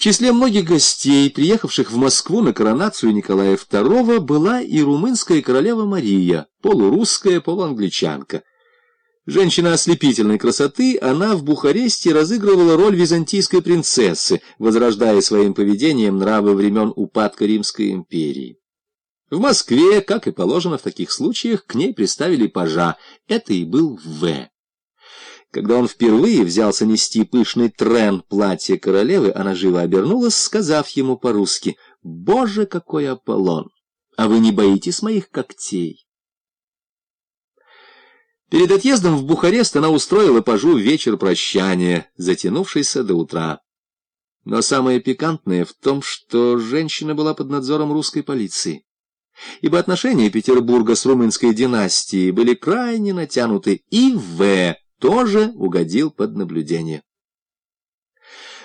В числе многих гостей, приехавших в Москву на коронацию Николая II, была и румынская королева Мария, полурусская, полуангличанка. Женщина ослепительной красоты, она в Бухаресте разыгрывала роль византийской принцессы, возрождая своим поведением нравы времен упадка Римской империи. В Москве, как и положено в таких случаях, к ней приставили пажа. Это и был В. Когда он впервые взялся нести пышный трен платья королевы, она живо обернулась, сказав ему по-русски «Боже, какой Аполлон! А вы не боитесь моих когтей?» Перед отъездом в Бухарест она устроила пажу вечер прощания, затянувшийся до утра. Но самое пикантное в том, что женщина была под надзором русской полиции, ибо отношения Петербурга с румынской династией были крайне натянуты, и В тоже угодил под наблюдение.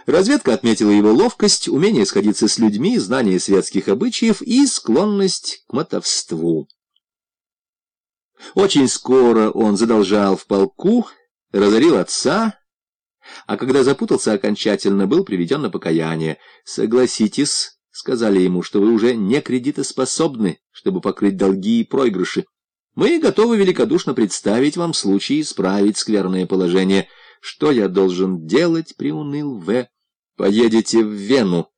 Разведка отметила его ловкость, умение сходиться с людьми, знание светских обычаев и склонность к мотовству. Очень скоро он задолжал в полку, разорил отца, а когда запутался окончательно, был приведен на покаяние. «Согласитесь», — сказали ему, — «что вы уже не кредитоспособны, чтобы покрыть долги и проигрыши. Мы готовы великодушно представить вам случай исправить скверное положение. Что я должен делать, приуныл В. Поедете в Вену,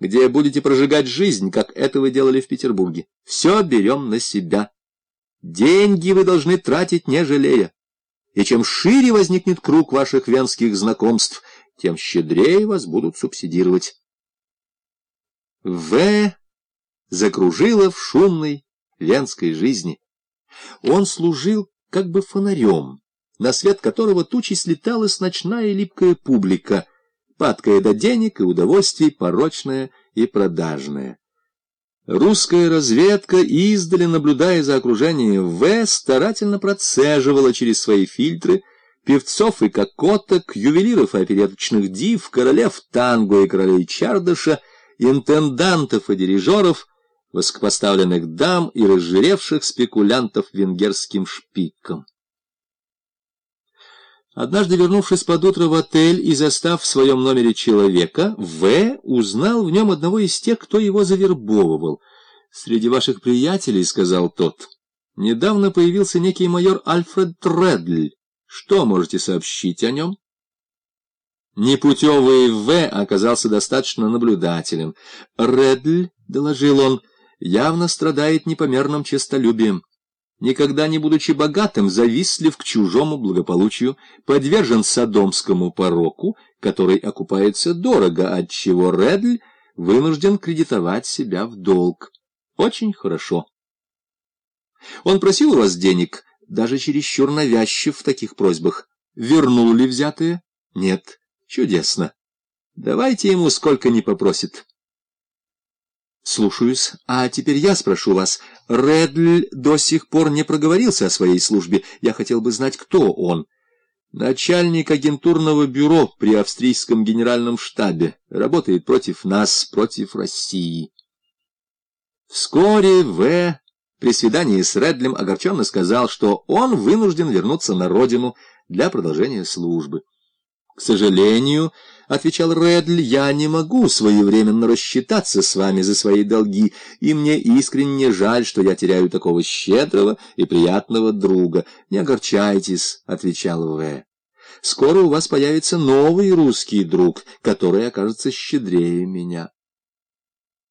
где будете прожигать жизнь, как это вы делали в Петербурге. Все берем на себя. Деньги вы должны тратить, не жалея. И чем шире возникнет круг ваших венских знакомств, тем щедрее вас будут субсидировать. В. закружила в шумной венской жизни. Он служил как бы фонарем, на свет которого тучи слеталась ночная липкая публика, падкая до денег и удовольствий, порочная и продажная. Русская разведка, издали наблюдая за окружением В, старательно процеживала через свои фильтры певцов и кокоток, ювелиров и опереточных див, королев танго и королей чардаша, интендантов и дирижеров, высокопоставленных дам и разжиревших спекулянтов венгерским шпиком. Однажды, вернувшись под утро в отель и застав в своем номере человека, В. узнал в нем одного из тех, кто его завербовывал. «Среди ваших приятелей, — сказал тот, — недавно появился некий майор Альфред Тредль. Что можете сообщить о нем?» Непутевый В. оказался достаточно наблюдателем. «Редль, — доложил он, явно страдает непомерным честолюбием. Никогда не будучи богатым, завистлив к чужому благополучию, подвержен садомскому пороку, который окупается дорого, отчего Редль вынужден кредитовать себя в долг. Очень хорошо. Он просил у вас денег, даже чересчур навязчив в таких просьбах. Вернул ли взятые? Нет. Чудесно. Давайте ему сколько ни попросит. Слушаюсь. А теперь я спрошу вас. Редль до сих пор не проговорился о своей службе. Я хотел бы знать, кто он. Начальник агентурного бюро при австрийском генеральном штабе. Работает против нас, против России. Вскоре В. при свидании с Редлем огорченно сказал, что он вынужден вернуться на родину для продолжения службы. К сожалению, — отвечал Редль, — я не могу своевременно рассчитаться с вами за свои долги, и мне искренне жаль, что я теряю такого щедрого и приятного друга. Не огорчайтесь, — отвечал В. Скоро у вас появится новый русский друг, который окажется щедрее меня.